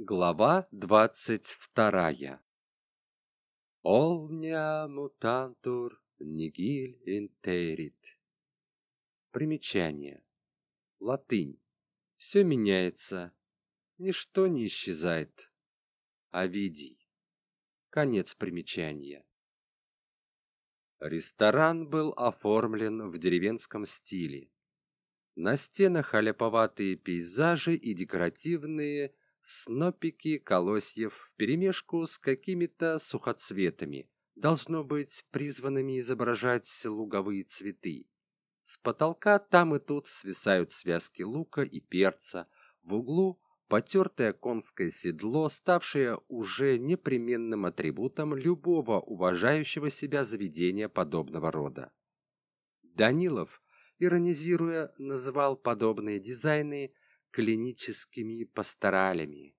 Глава двадцать вторая Олня мутантур нигиль интерит Примечание. Латынь. Все меняется, ничто не исчезает. Овидий. Конец примечания. Ресторан был оформлен в деревенском стиле. На стенах аляповатые пейзажи и декоративные снопики колосьев вперемешку с какими-то сухоцветами, должно быть призванными изображать луговые цветы. С потолка там и тут свисают связки лука и перца, в углу потертое конское седло, ставшее уже непременным атрибутом любого уважающего себя заведения подобного рода. Данилов, иронизируя, называл подобные дизайны клиническими пасторалями.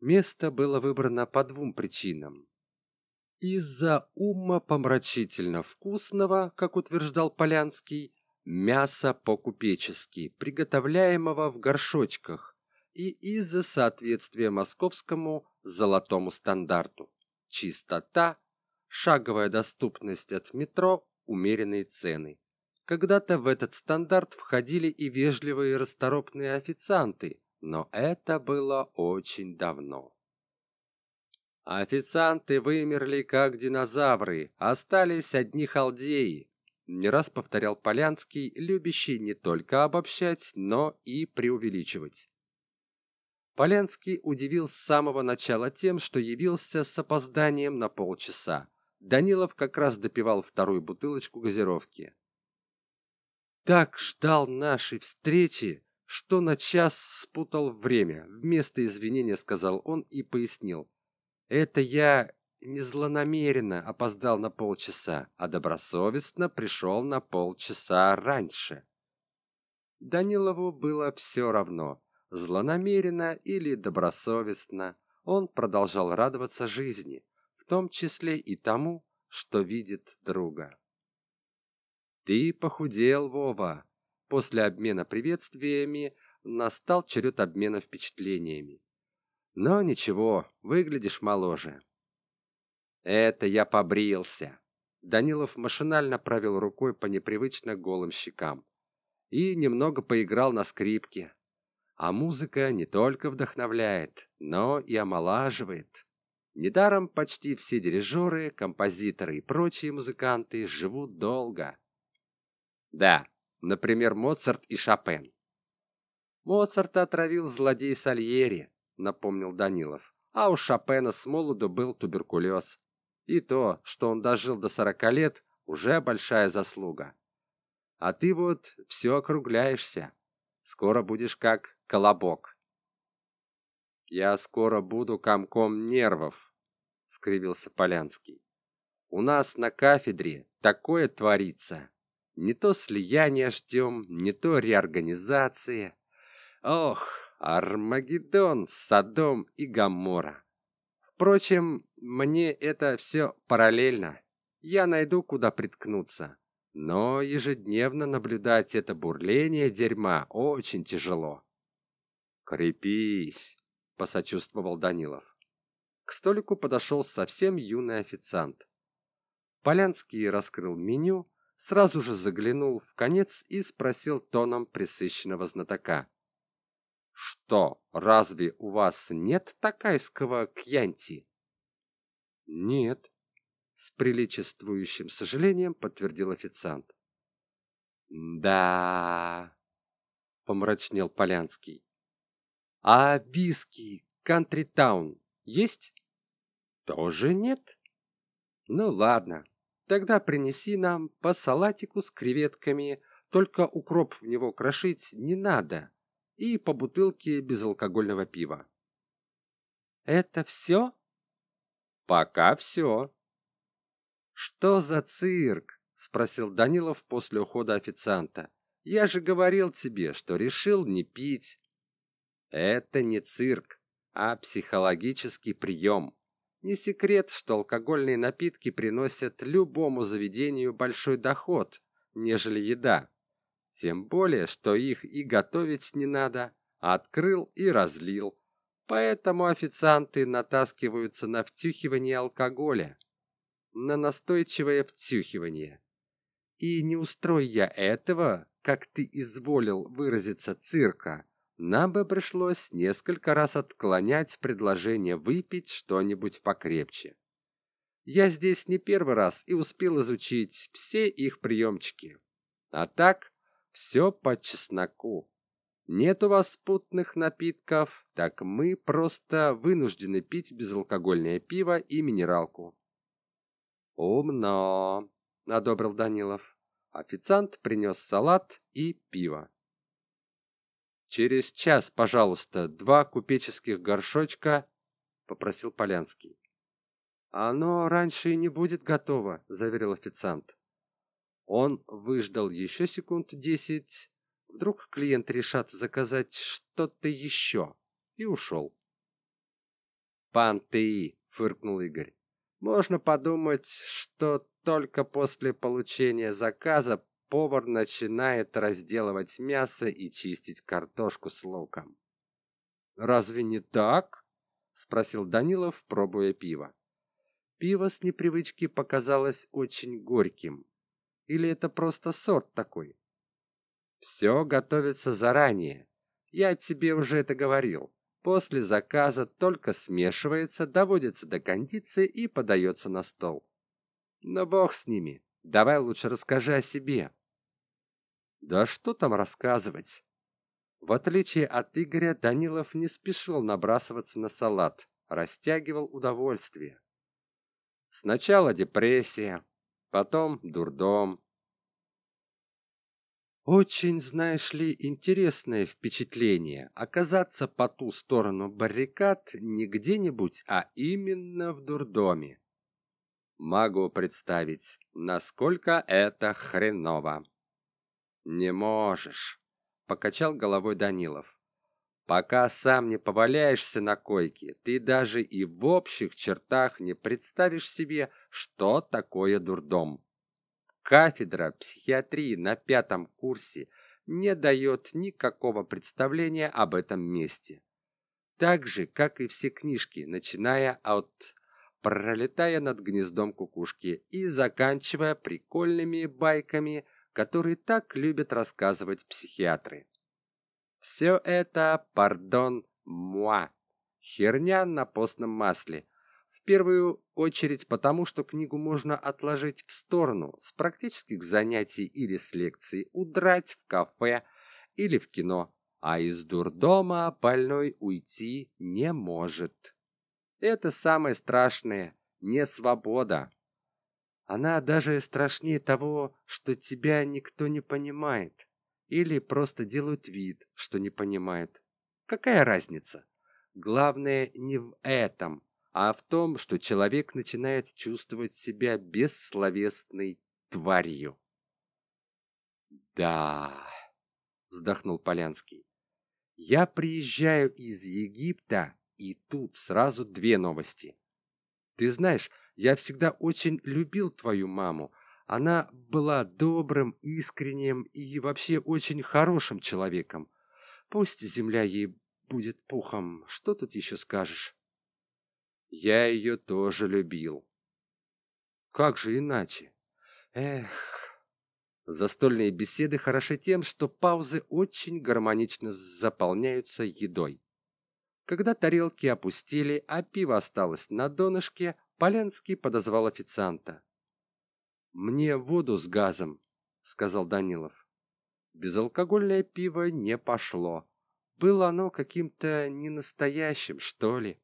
Место было выбрано по двум причинам. Из-за умопомрачительно вкусного, как утверждал Полянский, мяса по-купечески, приготовляемого в горшочках, и из-за соответствия московскому золотому стандарту. Чистота, шаговая доступность от метро, умеренные цены. Когда-то в этот стандарт входили и вежливые расторопные официанты, но это было очень давно. Официанты вымерли как динозавры, остались одни халдеи, не раз повторял Полянский, любящий не только обобщать, но и преувеличивать. Полянский удивил с самого начала тем, что явился с опозданием на полчаса. Данилов как раз допивал вторую бутылочку газировки так ждал нашей встречи, что на час спутал время. Вместо извинения сказал он и пояснил. Это я не злонамеренно опоздал на полчаса, а добросовестно пришел на полчаса раньше. Данилову было все равно, злонамеренно или добросовестно. Он продолжал радоваться жизни, в том числе и тому, что видит друга. «Ты похудел, Вова!» После обмена приветствиями настал черед обмена впечатлениями. «Но ничего, выглядишь моложе». «Это я побрился!» Данилов машинально провел рукой по непривычно голым щекам и немного поиграл на скрипке. А музыка не только вдохновляет, но и омолаживает. Недаром почти все дирижеры, композиторы и прочие музыканты живут долго. Да, например, Моцарт и Шопен. Моцарта отравил злодей Сальери, напомнил Данилов. А у Шопена с молоду был туберкулез. И то, что он дожил до сорока лет, уже большая заслуга. А ты вот все округляешься. Скоро будешь как колобок. Я скоро буду комком нервов, скривился Полянский. У нас на кафедре такое творится. Не то слияние ждем, не то реорганизация. Ох, Армагеддон, Содом и Гамора. Впрочем, мне это все параллельно. Я найду, куда приткнуться. Но ежедневно наблюдать это бурление дерьма очень тяжело. «Крепись!» — посочувствовал Данилов. К столику подошел совсем юный официант. Полянский раскрыл меню, сразу же заглянул в конец и спросил тоном присыщенного знатока. «Что, разве у вас нет такайского кьянти?» «Нет», — с приличествующим сожалением подтвердил официант. «Да...» — помрачнел Полянский. «А виски Кантри Таун есть?» «Тоже нет?» «Ну ладно, Тогда принеси нам по салатику с креветками, только укроп в него крошить не надо, и по бутылке безалкогольного пива. Это все? Пока все. Что за цирк? Спросил Данилов после ухода официанта. Я же говорил тебе, что решил не пить. Это не цирк, а психологический прием. Не секрет, что алкогольные напитки приносят любому заведению большой доход, нежели еда. Тем более, что их и готовить не надо, открыл и разлил. Поэтому официанты натаскиваются на втюхивание алкоголя, на настойчивое втюхивание. И не устрой я этого, как ты изволил выразиться цирка, нам бы пришлось несколько раз отклонять предложение выпить что-нибудь покрепче. Я здесь не первый раз и успел изучить все их приемчики. А так, все по чесноку. Нет у вас спутных напитков, так мы просто вынуждены пить безалкогольное пиво и минералку. Умно, одобрил Данилов. Официант принес салат и пиво. «Через час, пожалуйста, два купеческих горшочка», — попросил Полянский. «Оно раньше и не будет готово», — заверил официант. Он выждал еще секунд десять. Вдруг клиент решат заказать что-то еще. И ушел. «Панты!» — фыркнул Игорь. «Можно подумать, что только после получения заказа повар начинает разделывать мясо и чистить картошку с луком. «Разве не так?» — спросил Данилов, пробуя пиво. Пиво с непривычки показалось очень горьким. Или это просто сорт такой? Все готовится заранее. Я тебе уже это говорил. После заказа только смешивается, доводится до кондиции и подается на стол. Но бог с ними. Давай лучше расскажи о себе. Да что там рассказывать? В отличие от Игоря, Данилов не спешил набрасываться на салат, растягивал удовольствие. Сначала депрессия, потом дурдом. Очень, знаешь ли, интересное впечатление оказаться по ту сторону баррикад не где-нибудь, а именно в дурдоме. Могу представить, насколько это хреново. Не можешь, покачал головой Данилов. Пока сам не поваляешься на койке, ты даже и в общих чертах не представишь себе, что такое дурдом. Кафедра психиатрии на пятом курсе не дает никакого представления об этом месте. Так же, как и все книжки, начиная от пролетая над гнездом кукушки и заканчивая прикольными байками, которые так любят рассказывать психиатры. Все это, пардон, муа, херня на постном масле. В первую очередь потому, что книгу можно отложить в сторону, с практических занятий или с лекций удрать в кафе или в кино, а из дурдома больной уйти не может. Это самое страшное, не свобода. Она даже страшнее того, что тебя никто не понимает. Или просто делают вид, что не понимают. Какая разница? Главное не в этом, а в том, что человек начинает чувствовать себя бессловесной тварью. «Да...» — вздохнул Полянский. «Я приезжаю из Египта и тут сразу две новости. Ты знаешь, я всегда очень любил твою маму. Она была добрым, искренним и вообще очень хорошим человеком. Пусть земля ей будет пухом, что тут еще скажешь? Я ее тоже любил. Как же иначе? Эх... Застольные беседы хороши тем, что паузы очень гармонично заполняются едой. Когда тарелки опустили, а пиво осталось на донышке, Полянский подозвал официанта. «Мне воду с газом», — сказал Данилов. Безалкогольное пиво не пошло. Было оно каким-то ненастоящим, что ли.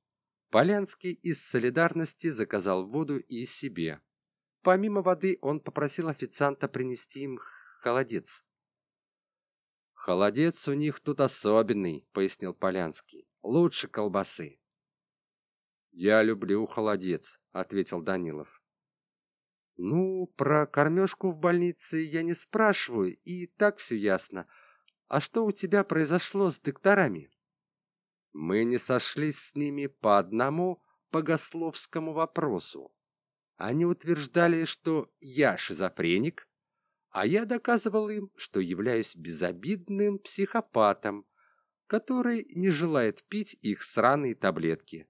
Полянский из солидарности заказал воду и себе. Помимо воды он попросил официанта принести им холодец. «Холодец у них тут особенный», — пояснил Полянский лучше колбасы. «Я люблю холодец», — ответил Данилов. «Ну, про кормежку в больнице я не спрашиваю, и так все ясно. А что у тебя произошло с докторами?» «Мы не сошлись с ними по одному богословскому вопросу. Они утверждали, что я шизофреник, а я доказывал им, что являюсь безобидным психопатом, который не желает пить их сраные таблетки.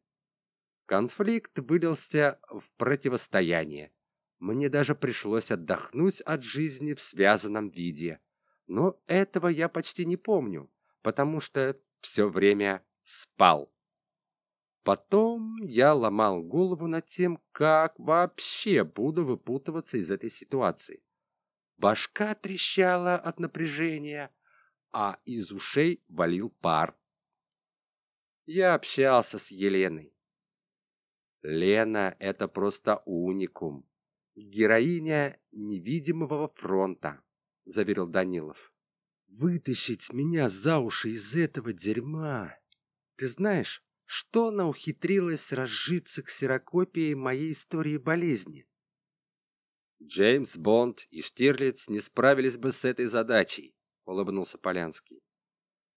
Конфликт вылился в противостояние. Мне даже пришлось отдохнуть от жизни в связанном виде. Но этого я почти не помню, потому что все время спал. Потом я ломал голову над тем, как вообще буду выпутываться из этой ситуации. Башка трещала от напряжения, а из ушей валил пар. Я общался с Еленой. Лена — это просто уникум. Героиня невидимого фронта, заверил Данилов. Вытащить меня за уши из этого дерьма. Ты знаешь, что она ухитрилась разжиться ксерокопией моей истории болезни? Джеймс Бонд и Штирлиц не справились бы с этой задачей, улыбнулся Полянский.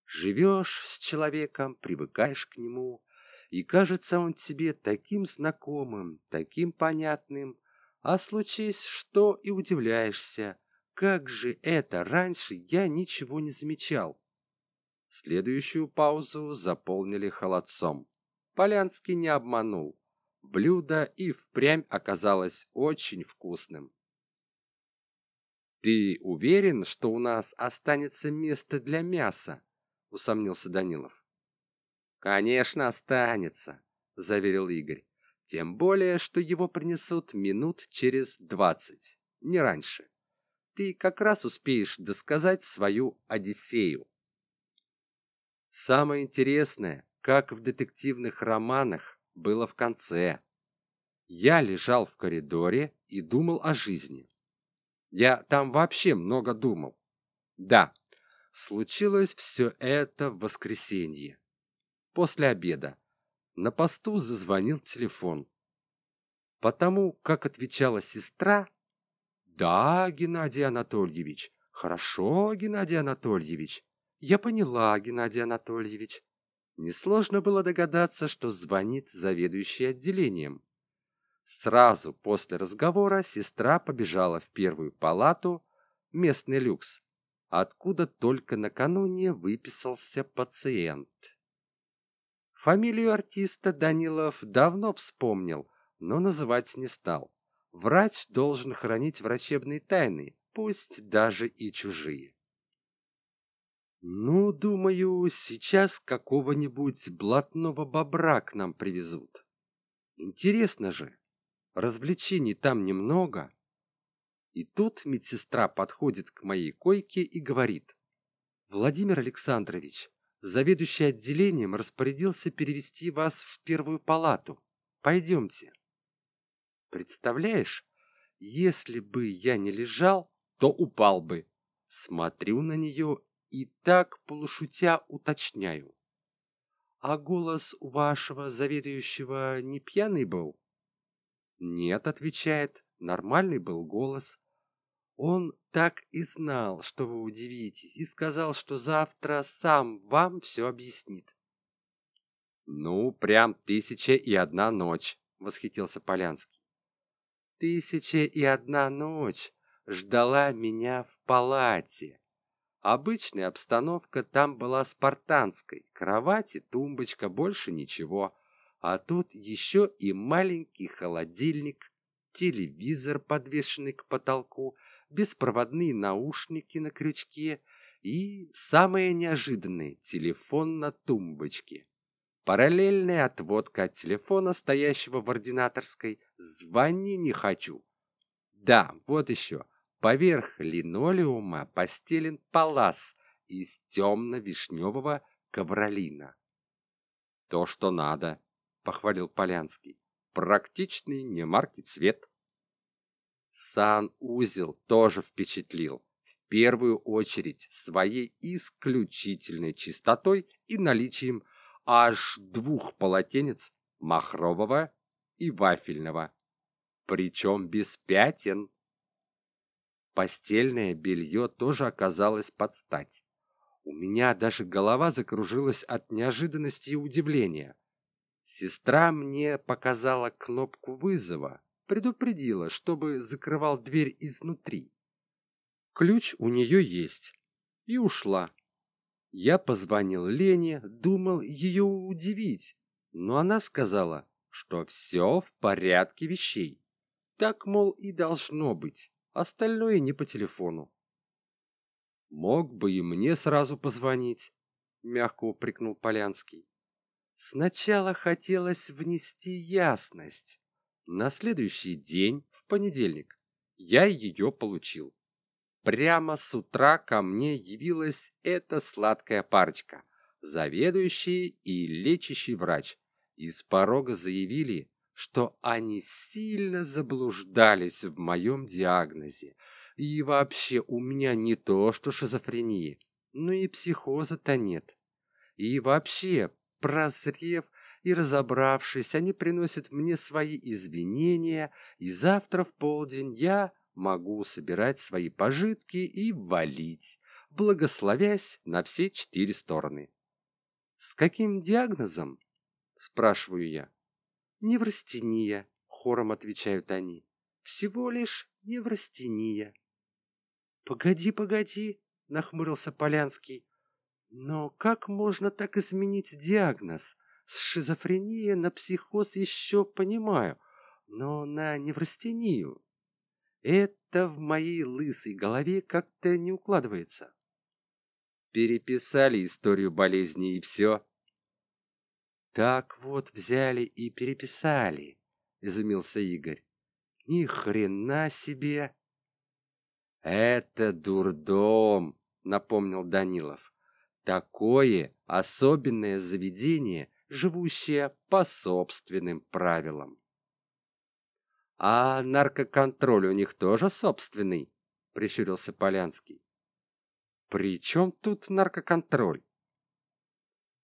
Живешь с человеком, привыкаешь к нему, и кажется он тебе таким знакомым, таким понятным, а случись что и удивляешься, как же это раньше я ничего не замечал. Следующую паузу заполнили холодцом. Полянский не обманул. Блюдо и впрямь оказалось очень вкусным. «Ты уверен, что у нас останется место для мяса?» — усомнился Данилов. «Конечно, останется», — заверил Игорь. «Тем более, что его принесут минут через двадцать, не раньше. Ты как раз успеешь досказать свою Одиссею». Самое интересное, как в детективных романах, было в конце. Я лежал в коридоре и думал о жизни. Я там вообще много думал. Да, случилось все это в воскресенье после обеда. На посту зазвонил телефон. Потому как отвечала сестра, «Да, Геннадий Анатольевич, хорошо, Геннадий Анатольевич, я поняла, Геннадий Анатольевич». Несложно было догадаться, что звонит заведующий отделением. Сразу после разговора сестра побежала в первую палату, местный люкс, откуда только накануне выписался пациент. Фамилию артиста Данилов давно вспомнил, но называть не стал. Врач должен хранить врачебные тайны, пусть даже и чужие. Ну, думаю, сейчас какого-нибудь блатного бобра к нам привезут. Интересно же, развлечений там немного. И тут медсестра подходит к моей койке и говорит. Владимир Александрович, Заведующий отделением распорядился перевести вас в первую палату. Пойдемте. Представляешь, если бы я не лежал, то упал бы. Смотрю на нее и так полушутя уточняю. А голос вашего заведующего не пьяный был? Нет, отвечает, нормальный был голос. Он так и знал, что вы удивитесь, и сказал, что завтра сам вам все объяснит. «Ну, прям тысяча и одна ночь», — восхитился Полянский. «Тысяча и одна ночь ждала меня в палате. Обычная обстановка там была спартанской. Кровати, тумбочка, больше ничего. А тут еще и маленький холодильник, телевизор, подвешенный к потолку — беспроводные наушники на крючке и, самое неожиданное, телефон на тумбочке. Параллельная отводка от телефона, стоящего в ординаторской, «Звони не хочу». Да, вот еще. Поверх линолеума постелен палас из темно-вишневого ковролина. «То, что надо», — похвалил Полянский. «Практичный, не марки цвет». Сан-узел тоже впечатлил, в первую очередь своей исключительной чистотой и наличием аж двух полотенец махрового и вафельного, причем без пятен. Постельное белье тоже оказалось под стать. У меня даже голова закружилась от неожиданности и удивления. Сестра мне показала кнопку вызова, предупредила, чтобы закрывал дверь изнутри. Ключ у нее есть. И ушла. Я позвонил Лене, думал ее удивить, но она сказала, что все в порядке вещей. Так, мол, и должно быть, остальное не по телефону. Мог бы и мне сразу позвонить, мягко упрекнул Полянский. Сначала хотелось внести ясность. На следующий день, в понедельник, я ее получил. Прямо с утра ко мне явилась эта сладкая парочка, заведующий и лечащий врач. Из порога заявили, что они сильно заблуждались в моем диагнозе. И вообще у меня не то, что шизофрения, но и психоза-то нет. И вообще, прозрев и разобравшись, они приносят мне свои извинения, и завтра в полдень я могу собирать свои пожитки и валить, благословясь на все четыре стороны. С каким диагнозом? Спрашиваю я. Неврастения, хором отвечают они. Всего лишь неврастения. Погоди, погоди, нахмурился Полянский. Но как можно так изменить диагноз? С шизофренией на психоз еще понимаю, но на неврастению это в моей лысой голове как-то не укладывается. Переписали историю болезни и все. Так вот взяли и переписали, изумился Игорь. Ни хрена себе! Это дурдом, напомнил Данилов. Такое особенное заведение, живущее по собственным правилам. А наркоконтроль у них тоже собственный, прищурился Полянский. При чем тут наркоконтроль?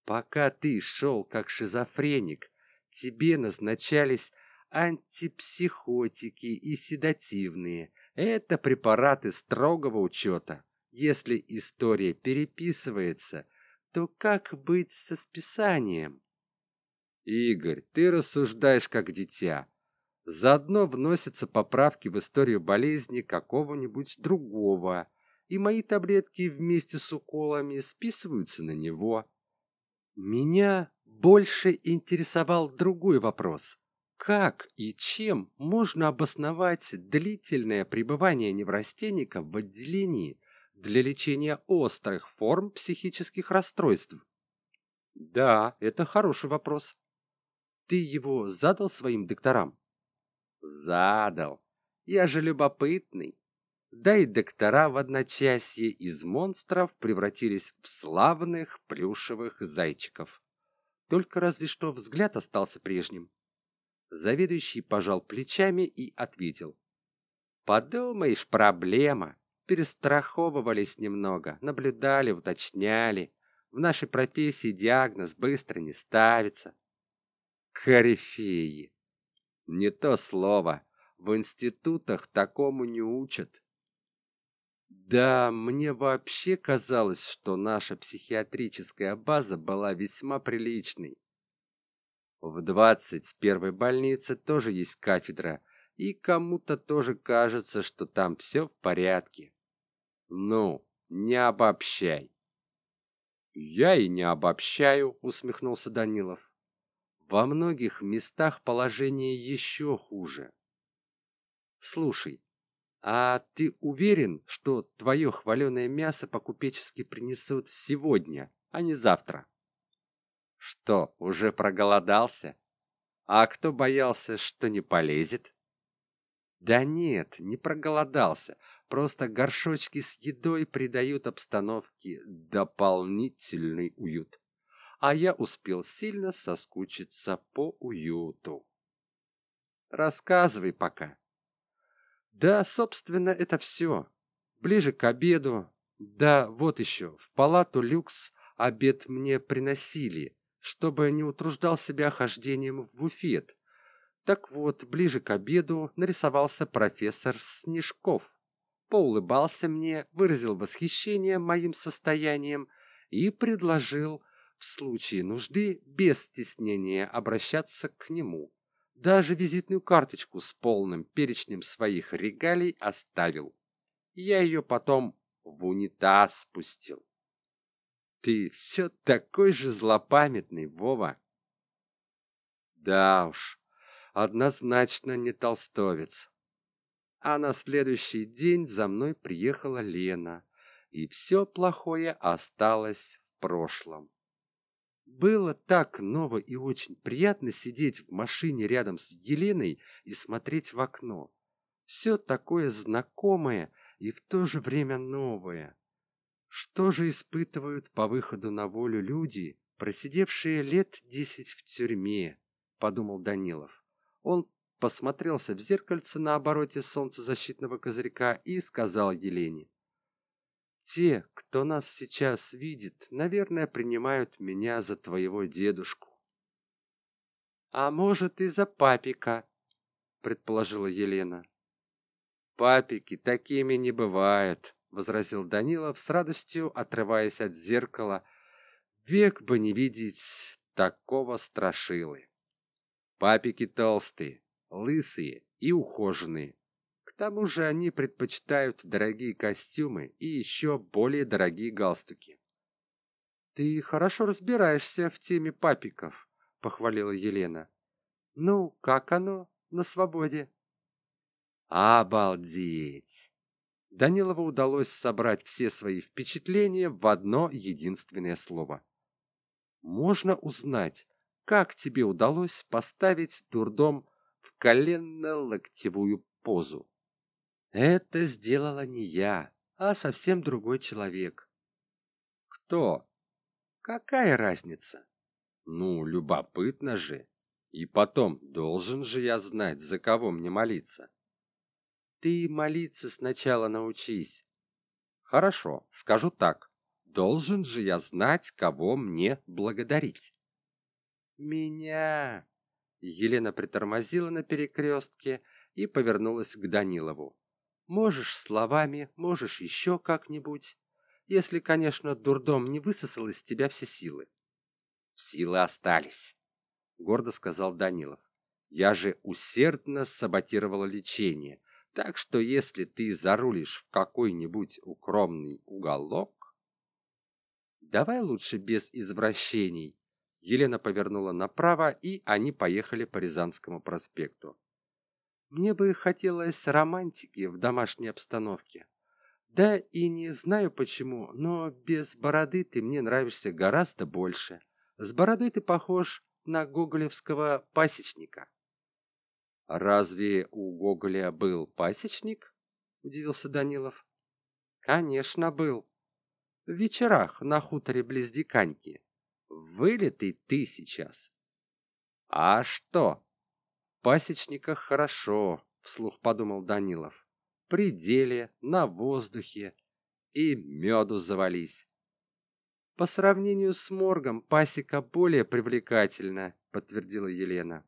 Пока ты шел как шизофреник, тебе назначались антипсихотики и седативные. Это препараты строгого учета. Если история переписывается, то как быть со списанием? Игорь, ты рассуждаешь как дитя. Заодно вносятся поправки в историю болезни какого-нибудь другого, и мои таблетки вместе с уколами списываются на него. Меня больше интересовал другой вопрос. Как и чем можно обосновать длительное пребывание неврастенника в отделении для лечения острых форм психических расстройств? Да, это хороший вопрос. Ты его задал своим докторам? Задал. Я же любопытный. Да и доктора в одночасье из монстров превратились в славных плюшевых зайчиков. Только разве что взгляд остался прежним. Заведующий пожал плечами и ответил. «Подумаешь, проблема. Перестраховывались немного, наблюдали, уточняли. В нашей профессии диагноз быстро не ставится». «Корифеи!» Не то слово. В институтах такому не учат. Да, мне вообще казалось, что наша психиатрическая база была весьма приличной. В двадцать первой больнице тоже есть кафедра, и кому-то тоже кажется, что там все в порядке. Ну, не обобщай. Я и не обобщаю, усмехнулся Данилов. Во многих местах положение еще хуже. Слушай, а ты уверен, что твое хваленое мясо по-купечески принесут сегодня, а не завтра? Что, уже проголодался? А кто боялся, что не полезет? Да нет, не проголодался. Просто горшочки с едой придают обстановке дополнительный уют а я успел сильно соскучиться по уюту. Рассказывай пока. Да, собственно, это все. Ближе к обеду. Да, вот еще, в палату люкс обед мне приносили, чтобы не утруждал себя хождением в буфет. Так вот, ближе к обеду нарисовался профессор Снежков. Поулыбался мне, выразил восхищение моим состоянием и предложил в случае нужды без стеснения обращаться к нему. Даже визитную карточку с полным перечнем своих регалий оставил. Я ее потом в унитаз спустил. ты все такой же злопамятный, Вова. Да уж, однозначно не толстовец. А на следующий день за мной приехала Лена, и все плохое осталось в прошлом. Было так ново и очень приятно сидеть в машине рядом с Еленой и смотреть в окно. Все такое знакомое и в то же время новое. Что же испытывают по выходу на волю люди, просидевшие лет десять в тюрьме, подумал Данилов. Он посмотрелся в зеркальце на обороте солнцезащитного козырька и сказал Елене. Те, кто нас сейчас видит, наверное, принимают меня за твоего дедушку. А может, и за папика, предположила Елена. Папики такими не бывают, возразил Данилов с радостью, отрываясь от зеркала. Век бы не видеть такого страшилы. Папики толстые, лысые и ухоженные. К тому же они предпочитают дорогие костюмы и еще более дорогие галстуки. «Ты хорошо разбираешься в теме папиков», — похвалила Елена. «Ну, как оно на свободе?» «Обалдеть!» Данилову удалось собрать все свои впечатления в одно единственное слово. «Можно узнать, как тебе удалось поставить дурдом в коленно-локтевую позу?» Это сделала не я, а совсем другой человек. Кто? Какая разница? Ну, любопытно же. И потом, должен же я знать, за кого мне молиться. Ты молиться сначала научись. Хорошо, скажу так. Должен же я знать, кого мне благодарить. Меня. Елена притормозила на перекрестке и повернулась к Данилову. Можешь словами, можешь еще как-нибудь. Если, конечно, дурдом не высосал из тебя все силы. Силы остались, гордо сказал Данилов. Я же усердно саботировала лечение, так что если ты зарулишь в какой-нибудь укромный уголок... Давай лучше без извращений. Елена повернула направо, и они поехали по Рязанскому проспекту. Мне бы хотелось романтики в домашней обстановке. Да и не знаю почему, но без бороды ты мне нравишься гораздо больше. С бородой ты похож на гоголевского пасечника. Разве у Гоголя был пасечник? Удивился Данилов. Конечно, был. В вечерах на хуторе близ Диканьки. Вылитый ты сейчас. А что, пасечниках хорошо вслух подумал данилов при деле на воздухе. И меду завались по сравнению с моргом пасека более привлекательна подтвердила елена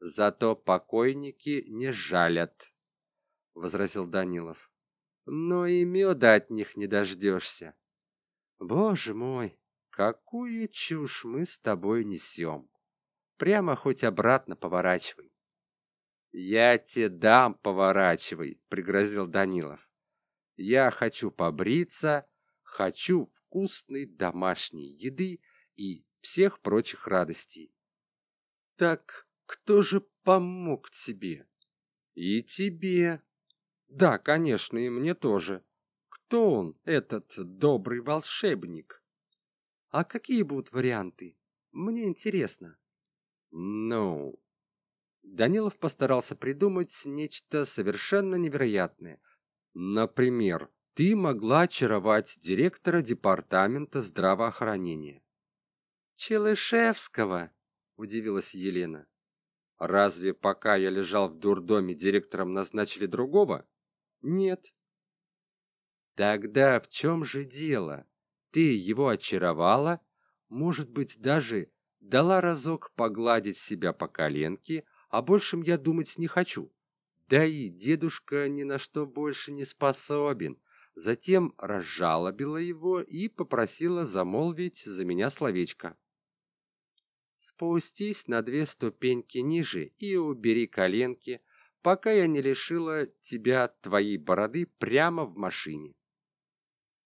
зато покойники не жалят возразил данилов но и меда от них не дождешься боже мой какую чушь мы с тобой несем Прямо хоть обратно поворачивай. Я тебе дам поворачивай, пригрозил Данилов. Я хочу побриться, хочу вкусной домашней еды и всех прочих радостей. Так кто же помог тебе? И тебе. Да, конечно, и мне тоже. Кто он, этот добрый волшебник? А какие будут варианты? Мне интересно. Ну... Данилов постарался придумать нечто совершенно невероятное. Например, ты могла очаровать директора департамента здравоохранения. Челышевского, удивилась Елена. Разве пока я лежал в дурдоме, директором назначили другого? Нет. Тогда в чем же дело? Ты его очаровала, может быть, даже дала разок погладить себя по коленке, а большем я думать не хочу. Да и дедушка ни на что больше не способен. Затем разжалобила его и попросила замолвить за меня словечко. Спустись на две ступеньки ниже и убери коленки, пока я не лишила тебя твоей бороды прямо в машине.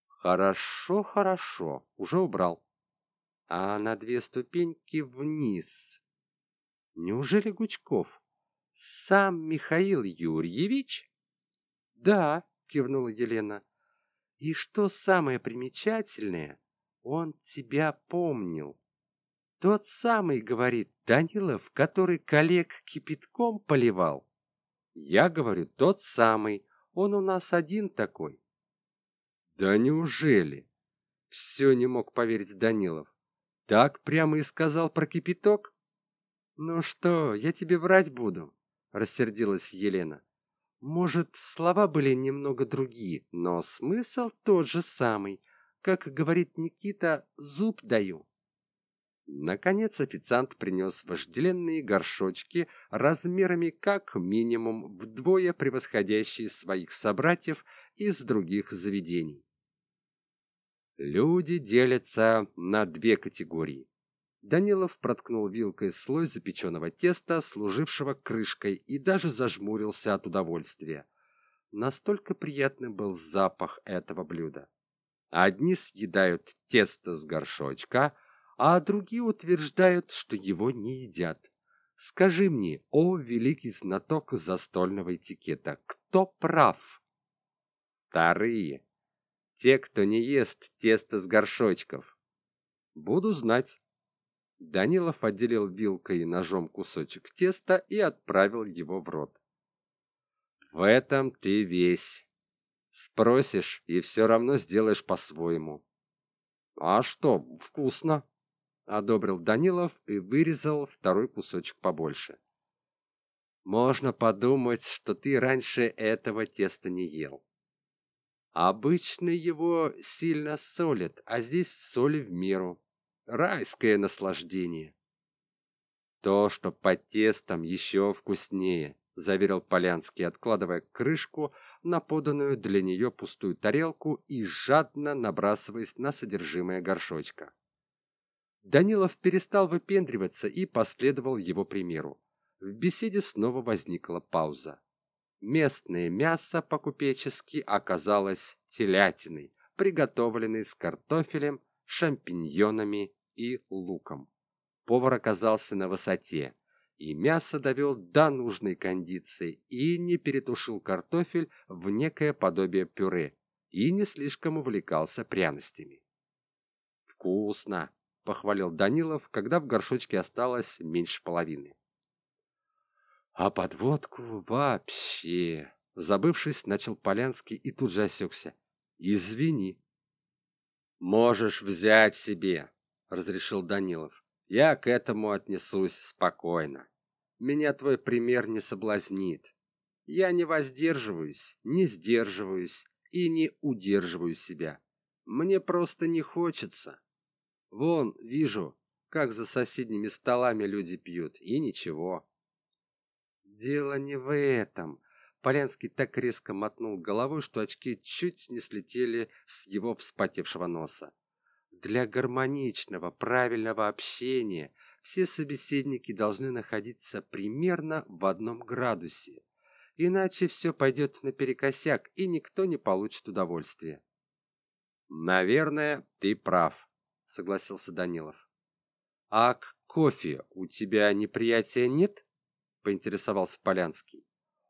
Хорошо, хорошо, уже убрал. А на две ступеньки вниз. Неужели Гучков? Сам Михаил Юрьевич? Да, кивнула Елена. И что самое примечательное, он тебя помнил. Тот самый, говорит Данилов, который коллег кипятком поливал. Я говорю, тот самый. Он у нас один такой. Да неужели? Все не мог поверить Данилов. Так прямо и сказал про кипяток? Ну что, я тебе врать буду, рассердилась Елена. Может, слова были немного другие, но смысл тот же самый. Как говорит Никита, зуб даю. Наконец официант принес вожделенные горшочки размерами как минимум вдвое превосходящие своих собратьев из других заведений. Люди делятся на две категории. Данилов проткнул вилкой слой запеченного теста, служившего крышкой, и даже зажмурился от удовольствия. Настолько приятным был запах этого блюда. Одни съедают тесто с горшочка, а другие утверждают, что его не едят. Скажи мне, о великий знаток застольного этикета, кто прав? Вторые. Те, кто не ест тесто с горшочков. Буду знать. Данилов отделил вилкой и ножом кусочек теста и отправил его в рот. В этом ты весь. Спросишь, и все равно сделаешь по-своему. А что, вкусно одобрил Данилов и вырезал второй кусочек побольше. Можно подумать, что ты раньше этого теста не ел. Обычно его сильно солят, а здесь соли в меру. Райское наслаждение. То, что под тестом еще вкуснее, заверил Полянский, откладывая крышку на поданную для нее пустую тарелку и жадно набрасываясь на содержимое горшочка. Данилов перестал выпендриваться и последовал его примеру. В беседе снова возникла пауза. Местное мясо по-купечески оказалось телятиной, приготовленной с картофелем, шампиньонами и луком. Повар оказался на высоте, и мясо довел до нужной кондиции и не перетушил картофель в некое подобие пюре и не слишком увлекался пряностями. «Вкусно!» — похвалил Данилов, когда в горшочке осталось меньше половины. «А подводку вообще...» Забывшись, начал Полянский и тут же осекся. «Извини». «Можешь взять себе», — разрешил Данилов. «Я к этому отнесусь спокойно. Меня твой пример не соблазнит. Я не воздерживаюсь, не сдерживаюсь и не удерживаю себя. Мне просто не хочется. Вон, вижу, как за соседними столами люди пьют, и ничего. Дело не в этом. Полянский так резко мотнул головой, что очки чуть не слетели с его вспотевшего носа. Для гармоничного, правильного общения все собеседники должны находиться примерно в одном градусе. Иначе все пойдет наперекосяк, и никто не получит удовольствия. Наверное, ты прав, — согласился Данилов. «А к кофе у тебя неприятия нет?» — поинтересовался Полянский.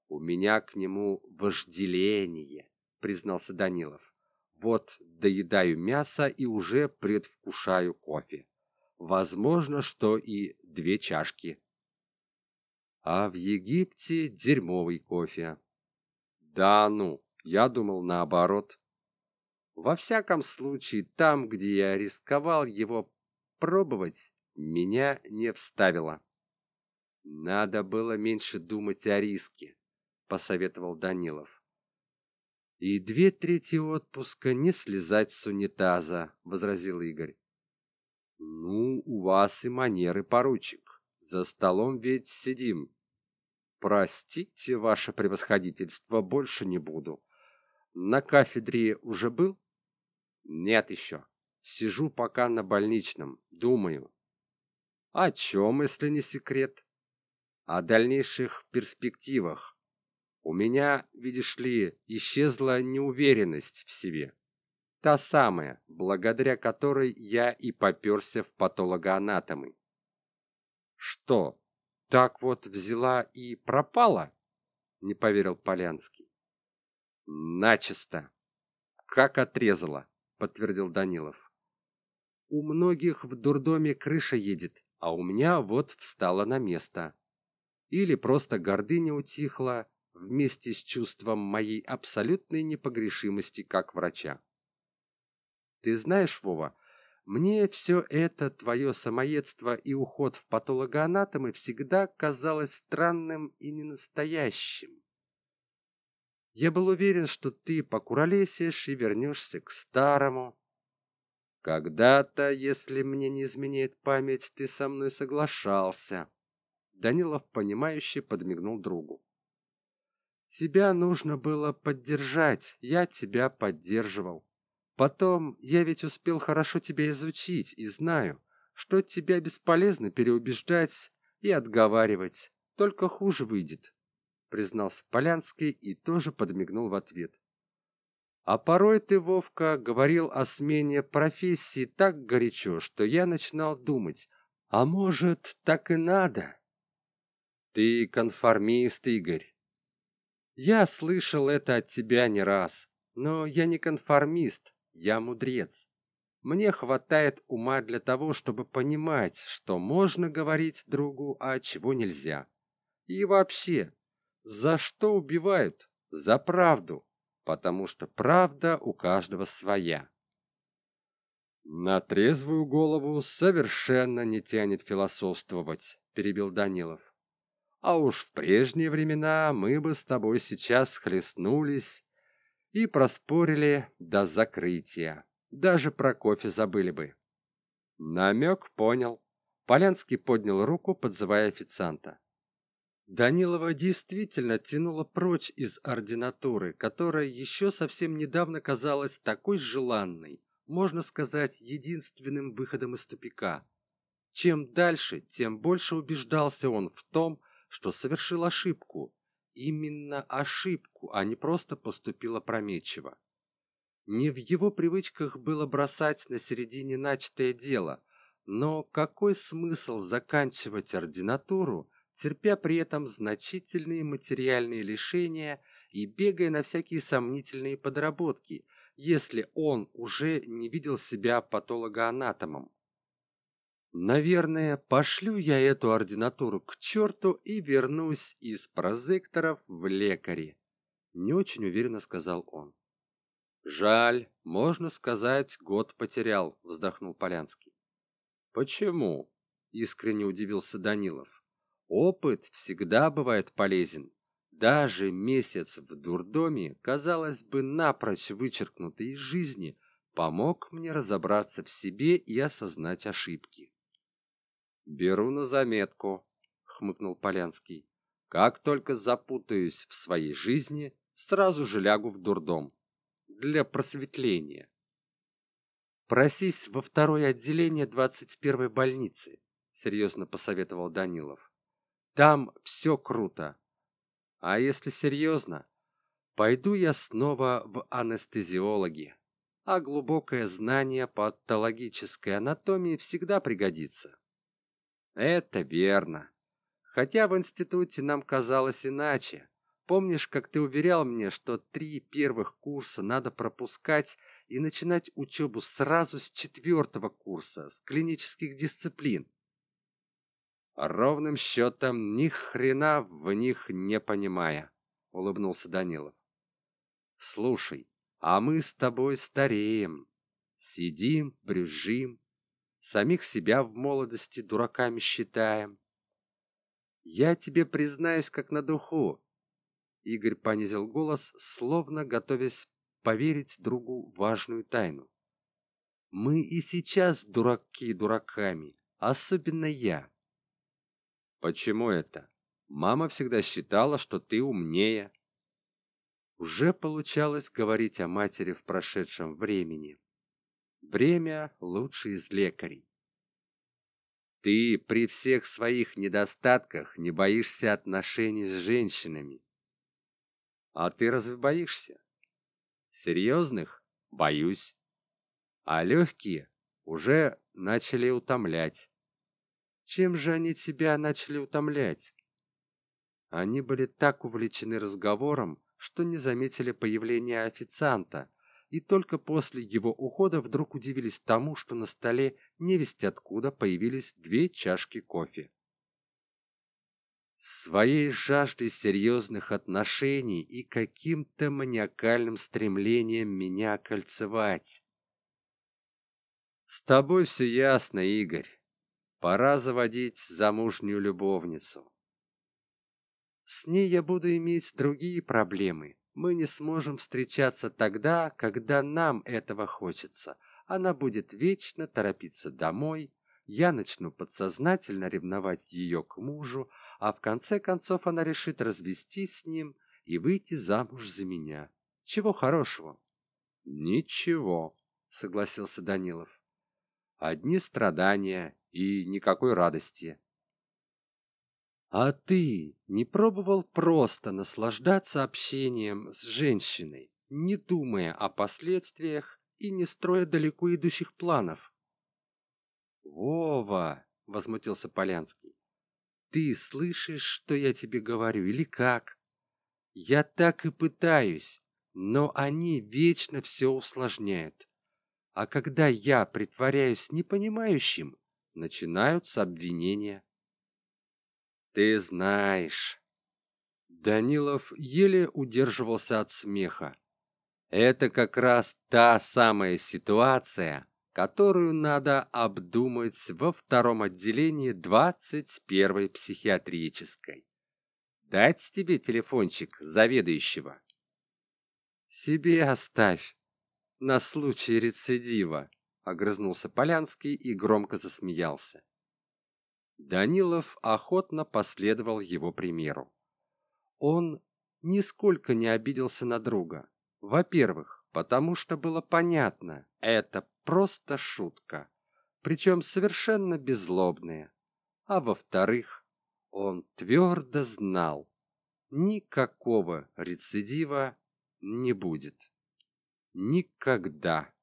«У меня к нему вожделение», — признался Данилов. «Вот доедаю мясо и уже предвкушаю кофе. Возможно, что и две чашки». «А в Египте дерьмовый кофе». «Да ну, я думал наоборот». Во всяком случае, там, где я рисковал его пробовать, меня не вставило. Надо было меньше думать о риске, посоветовал Данилов. И две трети отпуска не слезать с унитаза, возразил Игорь. Ну, у вас и манеры, поручик. За столом ведь сидим. Простите, ваше превосходительство, больше не буду. На кафедре уже был? Нет еще. Сижу пока на больничном, думаю. О чем, если не секрет? О дальнейших перспективах. У меня, видишь ли, исчезла неуверенность в себе. Та самая, благодаря которой я и попёрся в патологоанатомы. Что, так вот взяла и пропала? Не поверил Полянский. Начисто. Как отрезала, подтвердил Данилов. У многих в дурдоме крыша едет, а у меня вот встала на место. Или просто гордыня утихла вместе с чувством моей абсолютной непогрешимости как врача. Ты знаешь, Вова, мне все это твое самоедство и уход в патологоанатомы всегда казалось странным и ненастоящим. Я был уверен, что ты покуролесишь и вернешься к старому. Когда-то, если мне не изменяет память, ты со мной соглашался. Данилов, понимающе подмигнул другу. Тебя нужно было поддержать, я тебя поддерживал. Потом я ведь успел хорошо тебя изучить и знаю, что тебя бесполезно переубеждать и отговаривать, только хуже выйдет, признался Полянский и тоже подмигнул в ответ. А порой ты, Вовка, говорил о смене профессии так горячо, что я начинал думать, а может, так и надо? Ты конформист, Игорь. Я слышал это от тебя не раз, но я не конформист, я мудрец. Мне хватает ума для того, чтобы понимать, что можно говорить другу, а чего нельзя. И вообще, за что убивают? За правду, потому что правда у каждого своя. На трезвую голову совершенно не тянет философствовать, перебил Данилов. А уж в прежние времена мы бы с тобой сейчас хлестнулись и проспорили до закрытия. Даже про кофе забыли бы. Намек понял. Полянский поднял руку, подзывая официанта. Данилова действительно тянула прочь из ординатуры, которая еще совсем недавно казалась такой желанной, можно сказать, единственным выходом из тупика. Чем дальше, тем больше убеждался он в том, что совершил ошибку, именно ошибку, а не просто поступил опрометчиво. Не в его привычках было бросать на середине начатое дело, но какой смысл заканчивать ординатуру, терпя при этом значительные материальные лишения и бегая на всякие сомнительные подработки, если он уже не видел себя патологоанатомом. Наверное, пошлю я эту ординатуру к черту и вернусь из прозекторов в лекари. Не очень уверенно сказал он. Жаль, можно сказать, год потерял, вздохнул Полянский. Почему? Искренне удивился Данилов. Опыт всегда бывает полезен. Даже месяц в дурдоме, казалось бы, напрочь вычеркнутый из жизни, помог мне разобраться в себе и осознать ошибки. «Беру на заметку», — хмыкнул Полянский. «Как только запутаюсь в своей жизни, сразу же лягу в дурдом. Для просветления». «Просись во второе отделение 21-й больницы», — серьезно посоветовал Данилов. «Там все круто. А если серьезно, пойду я снова в анестезиологи, а глубокое знание патологической анатомии всегда пригодится». Это верно. Хотя в институте нам казалось иначе. Помнишь, как ты уверял мне, что три первых курса надо пропускать и начинать учебу сразу с четвертого курса, с клинических дисциплин? Ровным счетом ни хрена в них не понимая, улыбнулся Данилов. Слушай, а мы с тобой стареем. Сидим, брюзжим, самих себя в молодости дураками считаем. Я тебе признаюсь как на духу. Игорь понизил голос, словно готовясь поверить другу важную тайну. Мы и сейчас дураки дураками, особенно я. Почему это? Мама всегда считала, что ты умнее. Уже получалось говорить о матери в прошедшем времени. Время лучше из лекарей. Ты при всех своих недостатках не боишься отношений с женщинами. А ты разве боишься? Серьезных? Боюсь. а легкие уже начали утомлять. Чем же они тебя начали утомлять? Они были так увлечены разговором, что не заметили появления официанта, и только после его ухода вдруг удивились тому, что на столе невесть откуда появились две чашки кофе. Своей жаждой серьезных отношений и каким-то маниакальным стремлением меня кольцевать. С тобой все ясно, Игорь. Пора заводить замужнюю любовницу. С ней я буду иметь другие проблемы. Мы не сможем встречаться тогда, когда нам этого хочется. Она будет вечно торопиться домой. Я начну подсознательно ревновать ее к мужу, а в конце концов она решит развестись с ним и выйти замуж за меня. Чего хорошего? Ничего, согласился Данилов. Одни страдания и никакой радости. А ты не пробовал просто наслаждаться общением с женщиной, не думая о последствиях и не строя далеко идущих планов? Вова, возмутился Полянский. Ты слышишь, что я тебе говорю или как? Я так и пытаюсь, но они вечно все усложняют. А когда я притворяюсь непонимающим, начинаются обвинения. Ты знаешь. Данилов еле удерживался от смеха. Это как раз та самая ситуация, которую надо обдумать во втором отделении 21-й психиатрической. Дать тебе телефончик заведующего? Себе оставь. На случай рецидива, огрызнулся Полянский и громко засмеялся. Данилов охотно последовал его примеру. Он нисколько не обиделся на друга. Во-первых, потому что было понятно, это просто шутка, причем совершенно беззлобная. А во-вторых, он твердо знал, никакого рецидива не будет. Никогда.